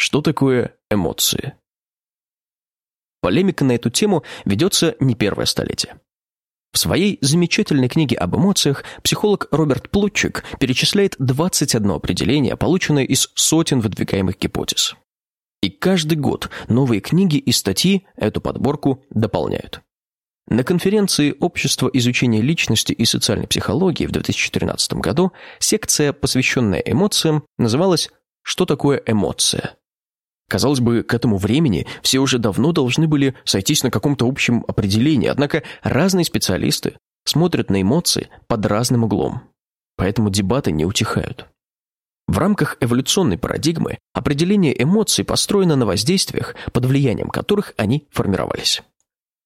Что такое эмоции? Полемика на эту тему ведется не первое столетие. В своей замечательной книге об эмоциях психолог Роберт Плутчик перечисляет 21 определение, полученное из сотен выдвигаемых гипотез. И каждый год новые книги и статьи эту подборку дополняют. На конференции Общества изучения личности и социальной психологии в 2013 году секция, посвященная эмоциям, называлась «Что такое эмоция?». Казалось бы, к этому времени все уже давно должны были сойтись на каком-то общем определении, однако разные специалисты смотрят на эмоции под разным углом. Поэтому дебаты не утихают. В рамках эволюционной парадигмы определение эмоций построено на воздействиях, под влиянием которых они формировались.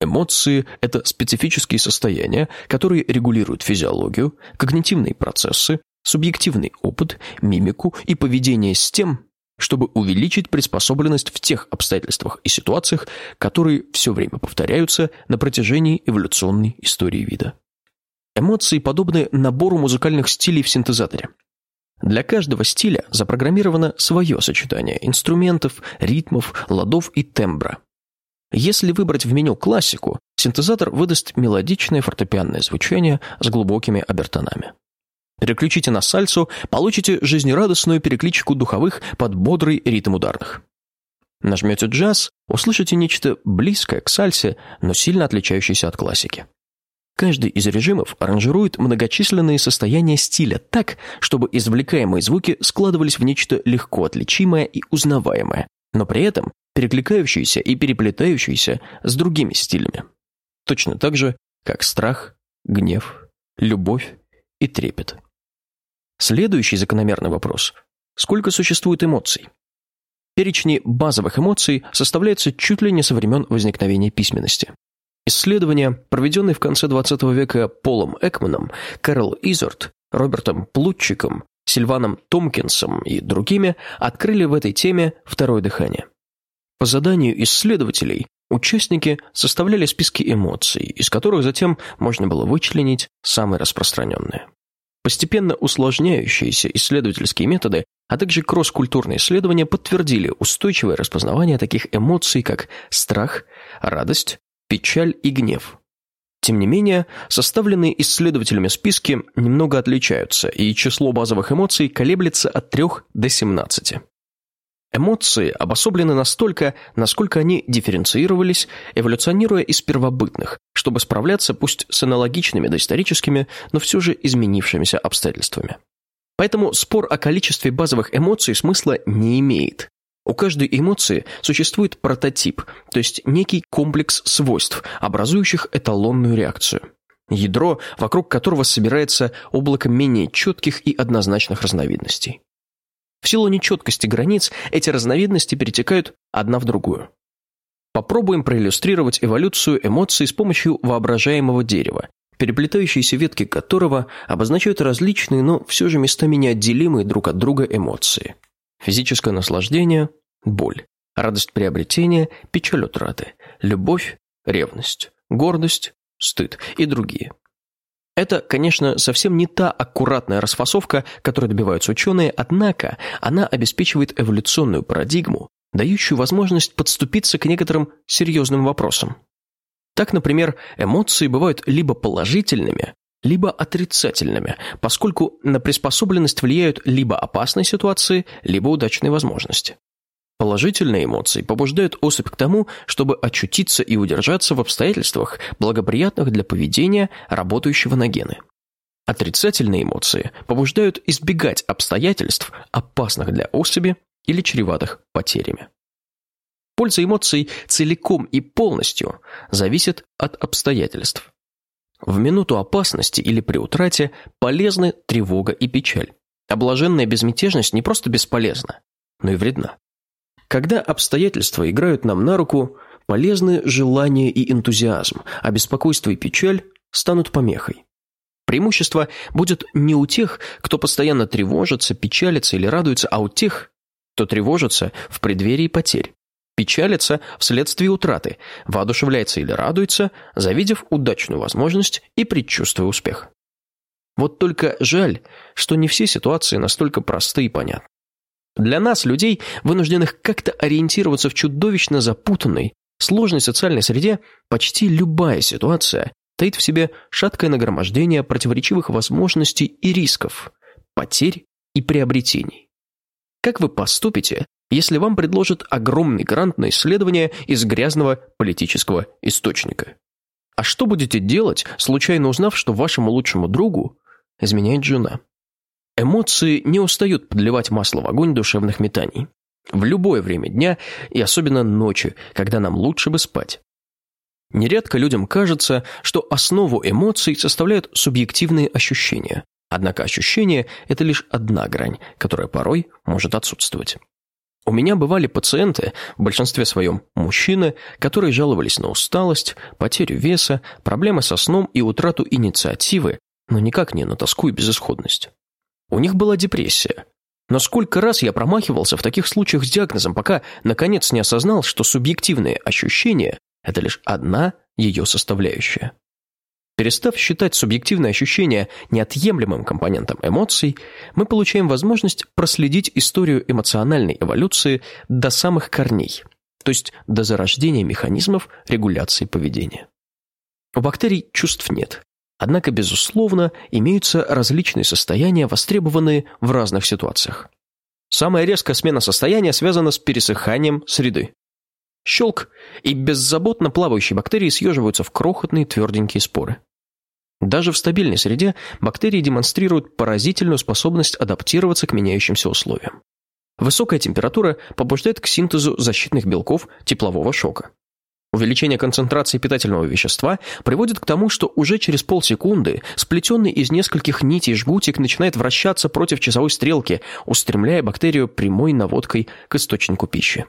Эмоции – это специфические состояния, которые регулируют физиологию, когнитивные процессы, субъективный опыт, мимику и поведение с тем, чтобы увеличить приспособленность в тех обстоятельствах и ситуациях, которые все время повторяются на протяжении эволюционной истории вида. Эмоции подобны набору музыкальных стилей в синтезаторе. Для каждого стиля запрограммировано свое сочетание инструментов, ритмов, ладов и тембра. Если выбрать в меню классику, синтезатор выдаст мелодичное фортепианное звучание с глубокими обертонами. Переключите на сальсу, получите жизнерадостную перекличку духовых под бодрый ритм ударных. Нажмете джаз, услышите нечто близкое к сальсе, но сильно отличающееся от классики. Каждый из режимов аранжирует многочисленные состояния стиля так, чтобы извлекаемые звуки складывались в нечто легко отличимое и узнаваемое, но при этом перекликающиеся и переплетающиеся с другими стилями. Точно так же, как страх, гнев, любовь и трепет. Следующий закономерный вопрос – сколько существует эмоций? Перечни базовых эмоций составляются чуть ли не со времен возникновения письменности. Исследования, проведенные в конце XX века Полом Экманом, Кэрол Изорт, Робертом Плутчиком, Сильваном Томкинсом и другими, открыли в этой теме второе дыхание. По заданию исследователей участники составляли списки эмоций, из которых затем можно было вычленить самые распространенные. Постепенно усложняющиеся исследовательские методы, а также кросс-культурные исследования подтвердили устойчивое распознавание таких эмоций, как страх, радость, печаль и гнев. Тем не менее, составленные исследователями списки немного отличаются, и число базовых эмоций колеблется от 3 до 17. Эмоции обособлены настолько, насколько они дифференцировались, эволюционируя из первобытных, чтобы справляться пусть с аналогичными доисторическими, но все же изменившимися обстоятельствами. Поэтому спор о количестве базовых эмоций смысла не имеет. У каждой эмоции существует прототип, то есть некий комплекс свойств, образующих эталонную реакцию. Ядро, вокруг которого собирается облако менее четких и однозначных разновидностей. В силу нечеткости границ эти разновидности перетекают одна в другую. Попробуем проиллюстрировать эволюцию эмоций с помощью воображаемого дерева, переплетающиеся ветки которого обозначают различные, но все же местами неотделимые друг от друга эмоции. Физическое наслаждение – боль, радость приобретения – печаль утраты, любовь – ревность, гордость – стыд и другие. Это, конечно, совсем не та аккуратная расфасовка, которой добиваются ученые, однако она обеспечивает эволюционную парадигму, дающую возможность подступиться к некоторым серьезным вопросам. Так, например, эмоции бывают либо положительными, либо отрицательными, поскольку на приспособленность влияют либо опасные ситуации, либо удачные возможности. Положительные эмоции побуждают особь к тому, чтобы очутиться и удержаться в обстоятельствах, благоприятных для поведения, работающего на гены. Отрицательные эмоции побуждают избегать обстоятельств, опасных для особи или чреватых потерями. Польза эмоций целиком и полностью зависит от обстоятельств. В минуту опасности или при утрате полезны тревога и печаль. Облаженная безмятежность не просто бесполезна, но и вредна. Когда обстоятельства играют нам на руку, полезны желание и энтузиазм, а беспокойство и печаль станут помехой. Преимущество будет не у тех, кто постоянно тревожится, печалится или радуется, а у тех, кто тревожится в преддверии потерь, печалится вследствие утраты, воодушевляется или радуется, завидев удачную возможность и предчувствуя успех. Вот только жаль, что не все ситуации настолько просты и понятны. Для нас, людей, вынужденных как-то ориентироваться в чудовищно запутанной, сложной социальной среде, почти любая ситуация таит в себе шаткое нагромождение противоречивых возможностей и рисков, потерь и приобретений. Как вы поступите, если вам предложат огромный грант на исследование из грязного политического источника? А что будете делать, случайно узнав, что вашему лучшему другу изменяет жена? Эмоции не устают подливать масло в огонь душевных метаний. В любое время дня и особенно ночи, когда нам лучше бы спать. Нередко людям кажется, что основу эмоций составляют субъективные ощущения. Однако ощущение – это лишь одна грань, которая порой может отсутствовать. У меня бывали пациенты, в большинстве своем мужчины, которые жаловались на усталость, потерю веса, проблемы со сном и утрату инициативы, но никак не на тоску и безысходность. У них была депрессия. Но сколько раз я промахивался в таких случаях с диагнозом, пока, наконец, не осознал, что субъективные ощущения – это лишь одна ее составляющая. Перестав считать субъективные ощущения неотъемлемым компонентом эмоций, мы получаем возможность проследить историю эмоциональной эволюции до самых корней, то есть до зарождения механизмов регуляции поведения. У бактерий чувств нет, однако, безусловно, имеются различные состояния, востребованные в разных ситуациях. Самая резкая смена состояния связана с пересыханием среды. Щелк, и беззаботно плавающие бактерии съеживаются в крохотные тверденькие споры. Даже в стабильной среде бактерии демонстрируют поразительную способность адаптироваться к меняющимся условиям. Высокая температура побуждает к синтезу защитных белков теплового шока. Увеличение концентрации питательного вещества приводит к тому, что уже через полсекунды сплетенный из нескольких нитей жгутик начинает вращаться против часовой стрелки, устремляя бактерию прямой наводкой к источнику пищи.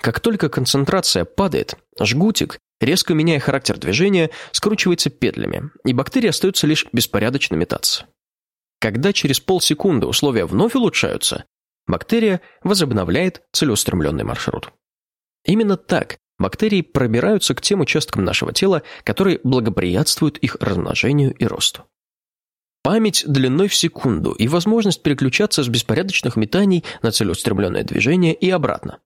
Как только концентрация падает, жгутик, резко меняя характер движения, скручивается петлями, и бактерии остаются лишь беспорядочно метаться. Когда через полсекунды условия вновь улучшаются, бактерия возобновляет целеустремленный маршрут. Именно так бактерии пробираются к тем участкам нашего тела, которые благоприятствуют их размножению и росту. Память длиной в секунду и возможность переключаться с беспорядочных метаний на целеустремленное движение и обратно.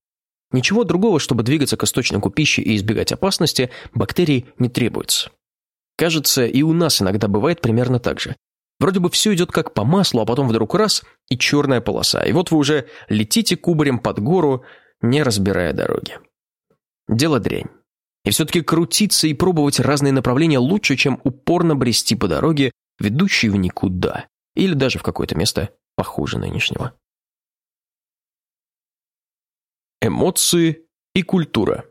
Ничего другого, чтобы двигаться к источнику пищи и избегать опасности, бактерии не требуется. Кажется, и у нас иногда бывает примерно так же. Вроде бы все идет как по маслу, а потом вдруг раз – и черная полоса. И вот вы уже летите кубарем под гору, не разбирая дороги. Дело дрянь. И все-таки крутиться и пробовать разные направления лучше, чем упорно брести по дороге, ведущей в никуда, или даже в какое-то место похуже нынешнего. Эмоции и культура.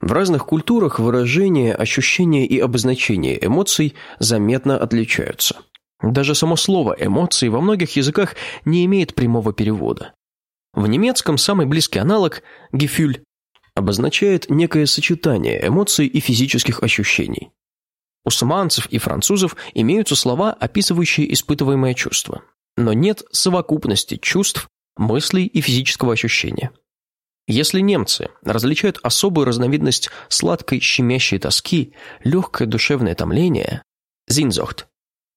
В разных культурах выражения, ощущения и обозначения эмоций заметно отличаются. Даже само слово «эмоции» во многих языках не имеет прямого перевода. В немецком самый близкий аналог «гефюль» обозначает некое сочетание эмоций и физических ощущений. У саманцев и французов имеются слова, описывающие испытываемое чувство. Но нет совокупности чувств, мыслей и физического ощущения. Если немцы различают особую разновидность сладкой щемящей тоски, легкое душевное томление, зинзохт,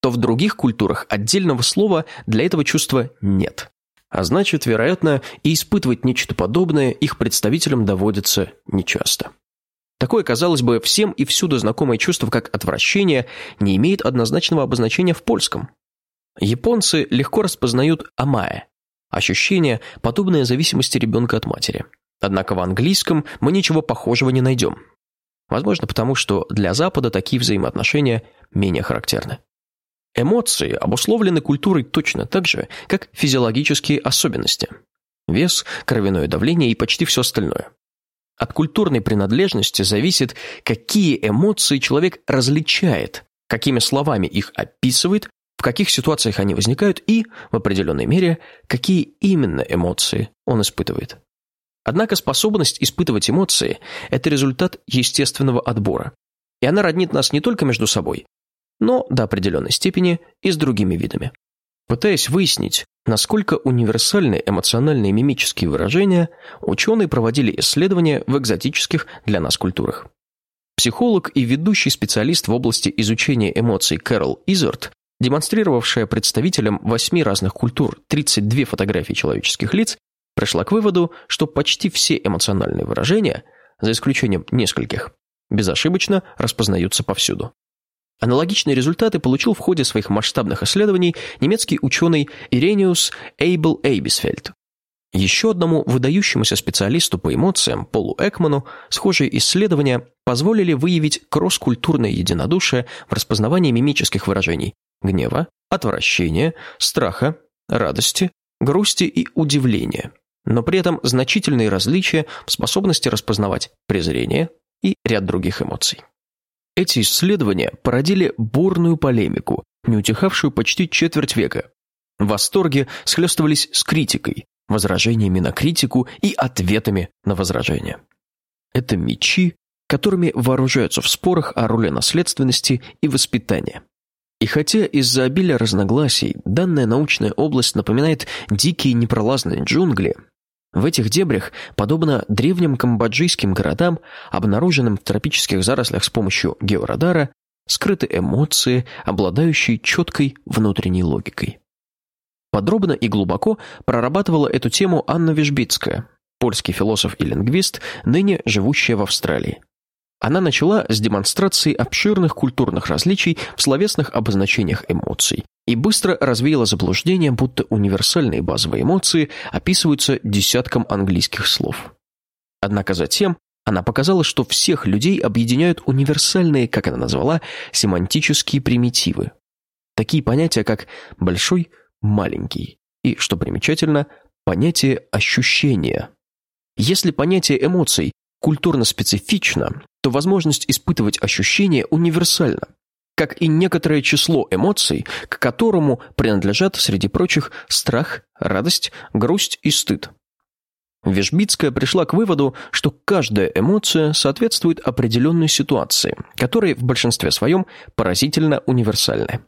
то в других культурах отдельного слова для этого чувства нет. А значит, вероятно, и испытывать нечто подобное их представителям доводится нечасто. Такое, казалось бы, всем и всюду знакомое чувство, как отвращение, не имеет однозначного обозначения в польском. Японцы легко распознают амая Ощущение, подобное зависимости ребенка от матери. Однако в английском мы ничего похожего не найдем. Возможно, потому что для Запада такие взаимоотношения менее характерны. Эмоции обусловлены культурой точно так же, как физиологические особенности. Вес, кровяное давление и почти все остальное. От культурной принадлежности зависит, какие эмоции человек различает, какими словами их описывает в каких ситуациях они возникают и, в определенной мере, какие именно эмоции он испытывает. Однако способность испытывать эмоции – это результат естественного отбора. И она роднит нас не только между собой, но до определенной степени и с другими видами. Пытаясь выяснить, насколько универсальны эмоциональные мимические выражения, ученые проводили исследования в экзотических для нас культурах. Психолог и ведущий специалист в области изучения эмоций Кэрол Изерт демонстрировавшая представителям восьми разных культур 32 фотографии человеческих лиц, пришла к выводу, что почти все эмоциональные выражения, за исключением нескольких, безошибочно распознаются повсюду. Аналогичные результаты получил в ходе своих масштабных исследований немецкий ученый Ирениус Эйбл Эйбисфельд. Еще одному выдающемуся специалисту по эмоциям, Полу Экману, схожие исследования позволили выявить кросс-культурное единодушие в распознавании мимических выражений гнева, отвращения, страха, радости, грусти и удивления, но при этом значительные различия в способности распознавать презрение и ряд других эмоций. Эти исследования породили бурную полемику, не утихавшую почти четверть века. Восторги схлестывались с критикой, возражениями на критику и ответами на возражения. Это мечи, которыми вооружаются в спорах о роли наследственности и воспитания. И хотя из-за обилия разногласий данная научная область напоминает дикие непролазные джунгли, в этих дебрях, подобно древним камбоджийским городам, обнаруженным в тропических зарослях с помощью георадара, скрыты эмоции, обладающие четкой внутренней логикой. Подробно и глубоко прорабатывала эту тему Анна Вишбицкая, польский философ и лингвист, ныне живущая в Австралии. Она начала с демонстрации обширных культурных различий в словесных обозначениях эмоций и быстро развеяла заблуждение, будто универсальные базовые эмоции описываются десятком английских слов. Однако затем она показала, что всех людей объединяют универсальные, как она назвала, семантические примитивы. Такие понятия, как «большой», «маленький» и, что примечательно, понятие ощущения. Если понятие эмоций культурно специфично, то возможность испытывать ощущения универсальна, как и некоторое число эмоций, к которому принадлежат, среди прочих, страх, радость, грусть и стыд. Вешбицкая пришла к выводу, что каждая эмоция соответствует определенной ситуации, которая в большинстве своем поразительно универсальна.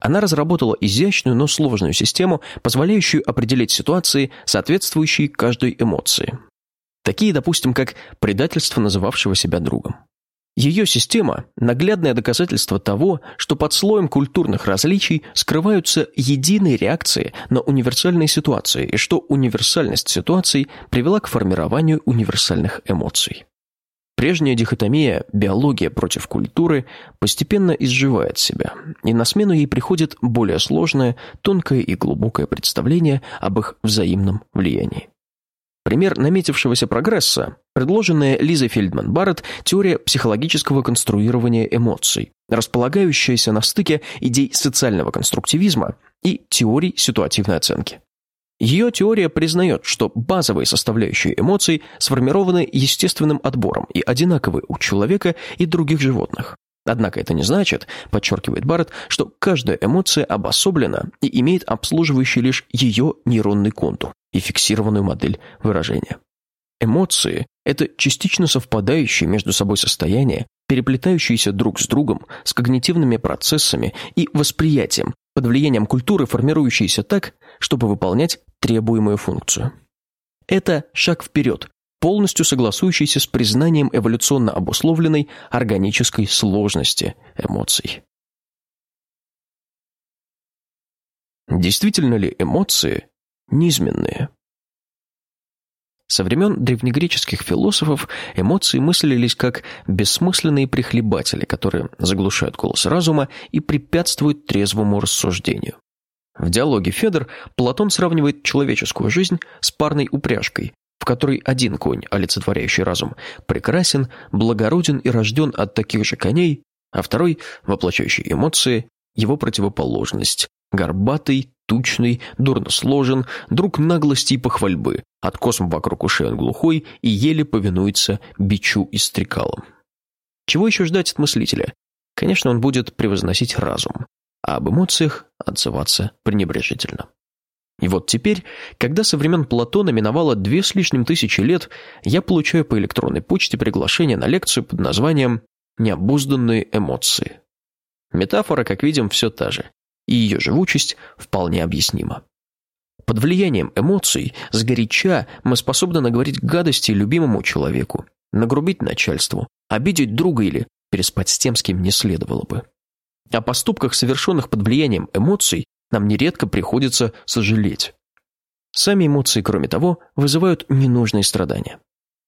Она разработала изящную, но сложную систему, позволяющую определить ситуации, соответствующие каждой эмоции. Такие, допустим, как предательство называвшего себя другом. Ее система – наглядное доказательство того, что под слоем культурных различий скрываются единые реакции на универсальные ситуации и что универсальность ситуаций привела к формированию универсальных эмоций. Прежняя дихотомия «биология против культуры» постепенно изживает себя, и на смену ей приходит более сложное, тонкое и глубокое представление об их взаимном влиянии. Пример наметившегося прогресса – предложенная Лизой Фельдман-Барретт теория психологического конструирования эмоций, располагающаяся на стыке идей социального конструктивизма и теорий ситуативной оценки. Ее теория признает, что базовые составляющие эмоций сформированы естественным отбором и одинаковы у человека и других животных. Однако это не значит, подчеркивает Барретт, что каждая эмоция обособлена и имеет обслуживающий лишь ее нейронный контур и фиксированную модель выражения. Эмоции – это частично совпадающие между собой состояния, переплетающиеся друг с другом, с когнитивными процессами и восприятием, под влиянием культуры, формирующиеся так, чтобы выполнять требуемую функцию. Это шаг вперед, полностью согласующийся с признанием эволюционно обусловленной органической сложности эмоций. Действительно ли эмоции низменные. Со времен древнегреческих философов эмоции мыслились как бессмысленные прихлебатели, которые заглушают голос разума и препятствуют трезвому рассуждению. В диалоге Федор Платон сравнивает человеческую жизнь с парной упряжкой, в которой один конь, олицетворяющий разум, прекрасен, благороден и рожден от таких же коней, а второй, воплощающий эмоции, его противоположность, горбатый, тучный, дурно сложен, друг наглости и похвальбы. От косм вокруг ушей он глухой и еле повинуется бичу и стрекалам. Чего еще ждать от мыслителя? Конечно, он будет превозносить разум, а об эмоциях отзываться пренебрежительно. И вот теперь, когда со времен Платона миновало две с лишним тысячи лет, я получаю по электронной почте приглашение на лекцию под названием «Необузданные эмоции». Метафора, как видим, все та же и ее живучесть вполне объяснима. Под влиянием эмоций, сгоряча, мы способны наговорить гадости любимому человеку, нагрубить начальству, обидеть друга или переспать с тем, с кем не следовало бы. О поступках, совершенных под влиянием эмоций, нам нередко приходится сожалеть. Сами эмоции, кроме того, вызывают ненужные страдания.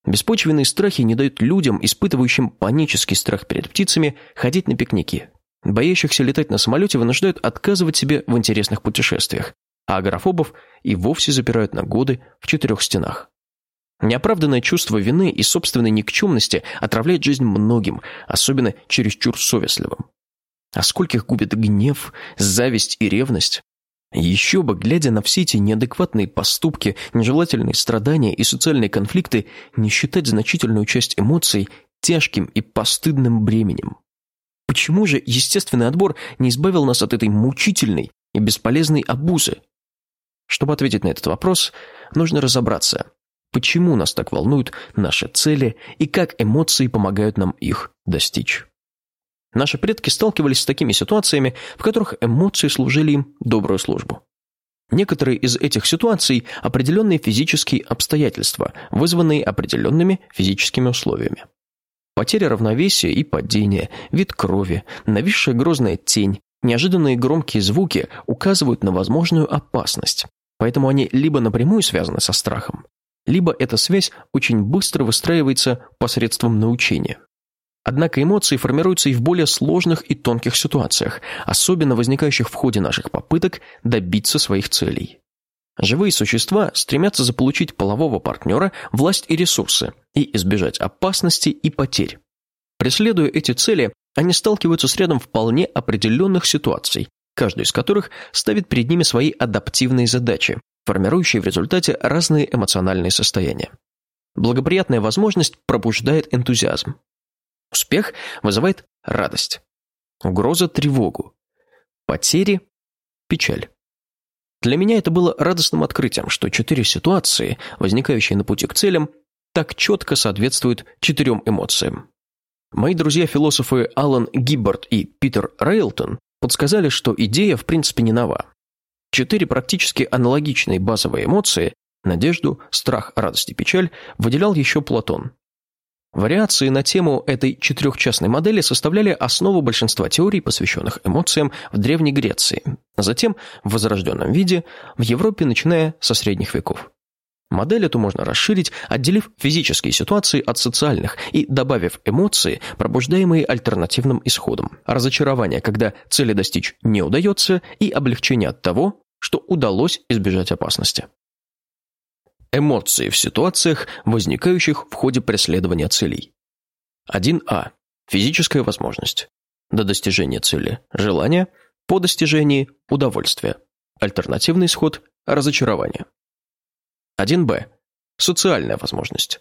Беспочвенные страхи не дают людям, испытывающим панический страх перед птицами, ходить на пикники. Боящихся летать на самолете вынуждают отказывать себе в интересных путешествиях, а агорафобов и вовсе запирают на годы в четырех стенах. Неоправданное чувство вины и собственной никчемности отравляет жизнь многим, особенно чересчур совестливым. А скольких губит гнев, зависть и ревность? Еще бы, глядя на все эти неадекватные поступки, нежелательные страдания и социальные конфликты, не считать значительную часть эмоций тяжким и постыдным бременем. Почему же естественный отбор не избавил нас от этой мучительной и бесполезной обузы? Чтобы ответить на этот вопрос, нужно разобраться, почему нас так волнуют наши цели и как эмоции помогают нам их достичь. Наши предки сталкивались с такими ситуациями, в которых эмоции служили им добрую службу. Некоторые из этих ситуаций – определенные физические обстоятельства, вызванные определенными физическими условиями. Потеря равновесия и падение, вид крови, нависшая грозная тень, неожиданные громкие звуки указывают на возможную опасность. Поэтому они либо напрямую связаны со страхом, либо эта связь очень быстро выстраивается посредством научения. Однако эмоции формируются и в более сложных и тонких ситуациях, особенно возникающих в ходе наших попыток добиться своих целей. Живые существа стремятся заполучить полового партнера, власть и ресурсы, и избежать опасности и потерь. Преследуя эти цели, они сталкиваются с рядом вполне определенных ситуаций, каждая из которых ставит перед ними свои адаптивные задачи, формирующие в результате разные эмоциональные состояния. Благоприятная возможность пробуждает энтузиазм. Успех вызывает радость. Угроза – тревогу. Потери – печаль. Для меня это было радостным открытием, что четыре ситуации, возникающие на пути к целям, так четко соответствуют четырем эмоциям. Мои друзья-философы Алан Гиббард и Питер Рейлтон подсказали, что идея в принципе не нова. Четыре практически аналогичные базовые эмоции – надежду, страх, радость и печаль – выделял еще Платон. Вариации на тему этой четырехчастной модели составляли основу большинства теорий, посвященных эмоциям в Древней Греции, а затем в возрожденном виде в Европе, начиная со средних веков. Модель эту можно расширить, отделив физические ситуации от социальных и добавив эмоции, пробуждаемые альтернативным исходом. Разочарование, когда цели достичь не удается, и облегчение от того, что удалось избежать опасности. Эмоции в ситуациях, возникающих в ходе преследования целей. 1А. Физическая возможность. До достижения цели – желание, по достижении – удовольствие. Альтернативный исход – разочарование. 1Б. Социальная возможность.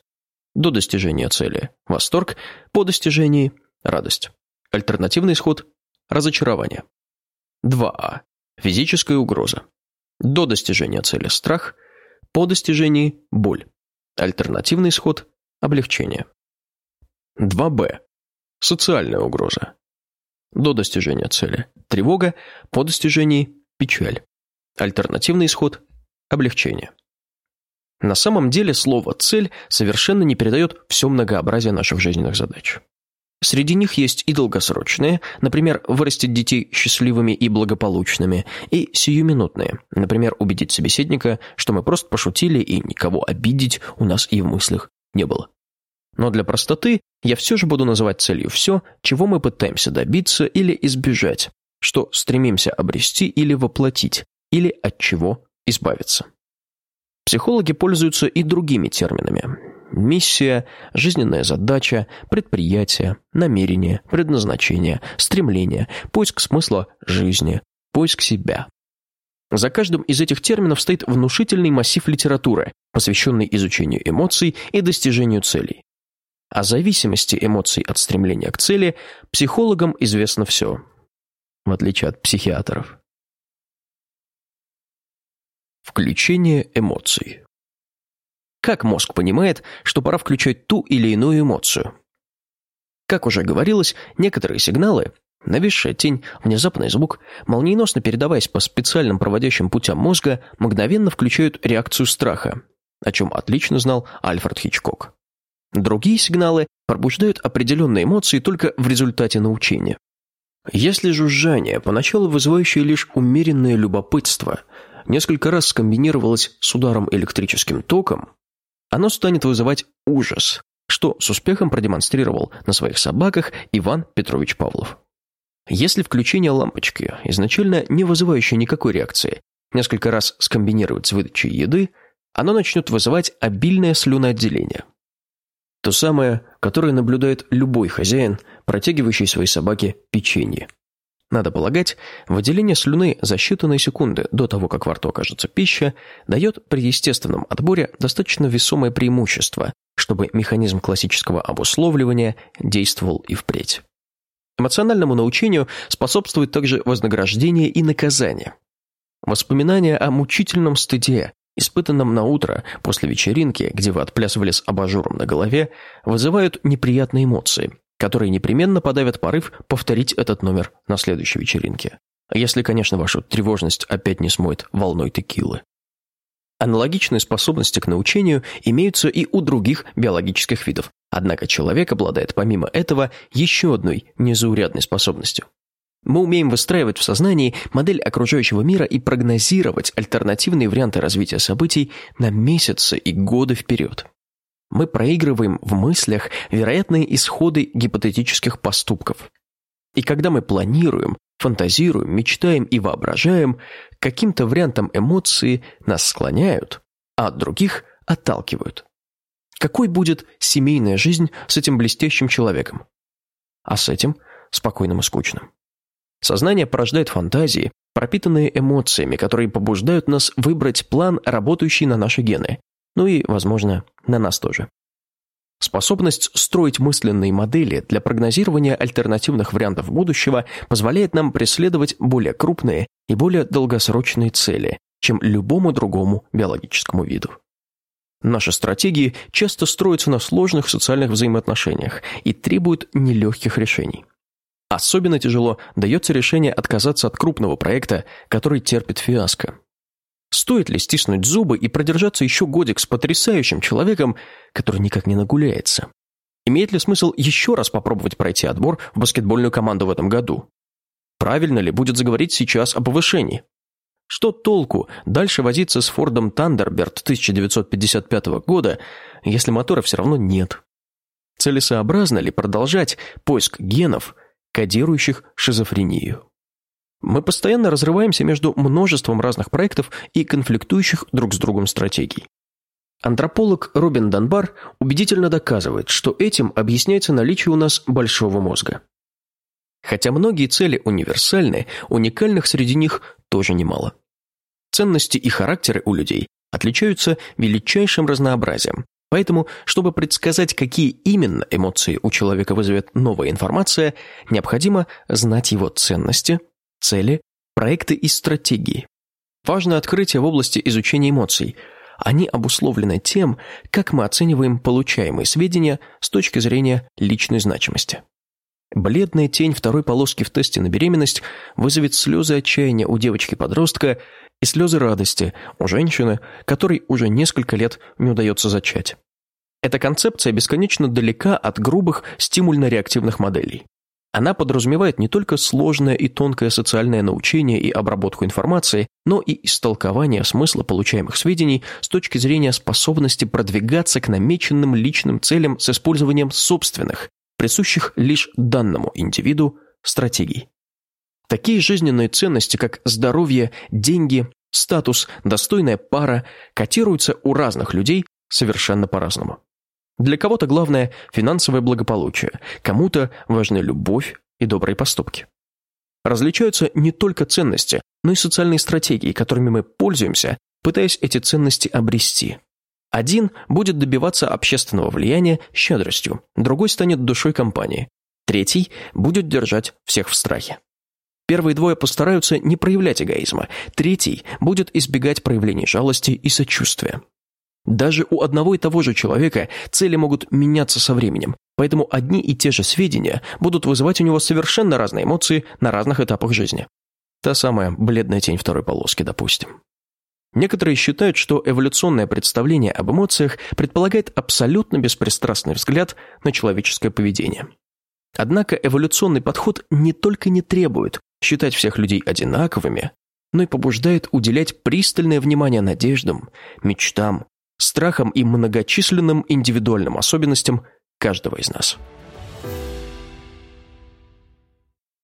До достижения цели – восторг, по достижении – радость. Альтернативный исход – разочарование. 2А. Физическая угроза. До достижения цели – страх, по достижении – боль. Альтернативный исход – облегчение. 2Б. Социальная угроза. До достижения цели – тревога, по достижении – печаль. Альтернативный исход – облегчение. На самом деле слово «цель» совершенно не передает все многообразие наших жизненных задач. Среди них есть и долгосрочные, например, вырастить детей счастливыми и благополучными, и сиюминутные, например, убедить собеседника, что мы просто пошутили и никого обидеть у нас и в мыслях не было. Но для простоты я все же буду называть целью все, чего мы пытаемся добиться или избежать, что стремимся обрести или воплотить, или от чего избавиться. Психологи пользуются и другими терминами, Миссия, жизненная задача, предприятие, намерение, предназначение, стремление, поиск смысла жизни, поиск себя. За каждым из этих терминов стоит внушительный массив литературы, посвященный изучению эмоций и достижению целей. О зависимости эмоций от стремления к цели психологам известно все, в отличие от психиатров. Включение эмоций как мозг понимает, что пора включать ту или иную эмоцию? Как уже говорилось, некоторые сигналы, нависшая тень, внезапный звук, молниеносно передаваясь по специальным проводящим путям мозга, мгновенно включают реакцию страха, о чем отлично знал Альфред Хичкок. Другие сигналы пробуждают определенные эмоции только в результате научения. Если жужжание, поначалу вызывающее лишь умеренное любопытство, несколько раз скомбинировалось с ударом электрическим током, оно станет вызывать ужас, что с успехом продемонстрировал на своих собаках Иван Петрович Павлов. Если включение лампочки, изначально не вызывающее никакой реакции, несколько раз скомбинировать с выдачей еды, оно начнет вызывать обильное слюноотделение. То самое, которое наблюдает любой хозяин, протягивающий своей собаке печенье. Надо полагать, выделение слюны за считанные секунды до того, как во рту окажется пища, дает при естественном отборе достаточно весомое преимущество, чтобы механизм классического обусловливания действовал и впредь. Эмоциональному научению способствует также вознаграждение и наказание. Воспоминания о мучительном стыде, испытанном на утро после вечеринки, где вы отплясывали с абажуром на голове, вызывают неприятные эмоции, которые непременно подавят порыв повторить этот номер на следующей вечеринке. Если, конечно, вашу тревожность опять не смоет волной текилы. Аналогичные способности к научению имеются и у других биологических видов, однако человек обладает помимо этого еще одной незаурядной способностью мы умеем выстраивать в сознании модель окружающего мира и прогнозировать альтернативные варианты развития событий на месяцы и годы вперед. Мы проигрываем в мыслях вероятные исходы гипотетических поступков. И когда мы планируем, фантазируем, мечтаем и воображаем, каким-то вариантом эмоции нас склоняют, а от других отталкивают. Какой будет семейная жизнь с этим блестящим человеком? А с этим спокойным и скучным. Сознание порождает фантазии, пропитанные эмоциями, которые побуждают нас выбрать план, работающий на наши гены. Ну и, возможно, на нас тоже. Способность строить мысленные модели для прогнозирования альтернативных вариантов будущего позволяет нам преследовать более крупные и более долгосрочные цели, чем любому другому биологическому виду. Наши стратегии часто строятся на сложных социальных взаимоотношениях и требуют нелегких решений. Особенно тяжело дается решение отказаться от крупного проекта, который терпит фиаско. Стоит ли стиснуть зубы и продержаться еще годик с потрясающим человеком, который никак не нагуляется? Имеет ли смысл еще раз попробовать пройти отбор в баскетбольную команду в этом году? Правильно ли будет заговорить сейчас о повышении? Что толку дальше возиться с Фордом Тандерберт 1955 года, если мотора все равно нет? Целесообразно ли продолжать поиск генов, кодирующих шизофрению. Мы постоянно разрываемся между множеством разных проектов и конфликтующих друг с другом стратегий. Антрополог Робин Данбар убедительно доказывает, что этим объясняется наличие у нас большого мозга. Хотя многие цели универсальны, уникальных среди них тоже немало. Ценности и характеры у людей отличаются величайшим разнообразием, Поэтому, чтобы предсказать, какие именно эмоции у человека вызовет новая информация, необходимо знать его ценности, цели, проекты и стратегии. Важно открытие в области изучения эмоций. Они обусловлены тем, как мы оцениваем получаемые сведения с точки зрения личной значимости. Бледная тень второй полоски в тесте на беременность вызовет слезы отчаяния у девочки-подростка и слезы радости у женщины, которой уже несколько лет не удается зачать. Эта концепция бесконечно далека от грубых стимульно-реактивных моделей. Она подразумевает не только сложное и тонкое социальное научение и обработку информации, но и истолкование смысла получаемых сведений с точки зрения способности продвигаться к намеченным личным целям с использованием собственных, присущих лишь данному индивиду, стратегий. Такие жизненные ценности, как здоровье, деньги, статус, достойная пара, котируются у разных людей совершенно по-разному. Для кого-то главное – финансовое благополучие, кому-то важны любовь и добрые поступки. Различаются не только ценности, но и социальные стратегии, которыми мы пользуемся, пытаясь эти ценности обрести. Один будет добиваться общественного влияния щедростью, другой станет душой компании, третий будет держать всех в страхе. Первые двое постараются не проявлять эгоизма, третий будет избегать проявлений жалости и сочувствия. Даже у одного и того же человека цели могут меняться со временем, поэтому одни и те же сведения будут вызывать у него совершенно разные эмоции на разных этапах жизни. Та самая бледная тень второй полоски, допустим. Некоторые считают, что эволюционное представление об эмоциях предполагает абсолютно беспристрастный взгляд на человеческое поведение. Однако эволюционный подход не только не требует считать всех людей одинаковыми, но и побуждает уделять пристальное внимание надеждам, мечтам, страхам и многочисленным индивидуальным особенностям каждого из нас.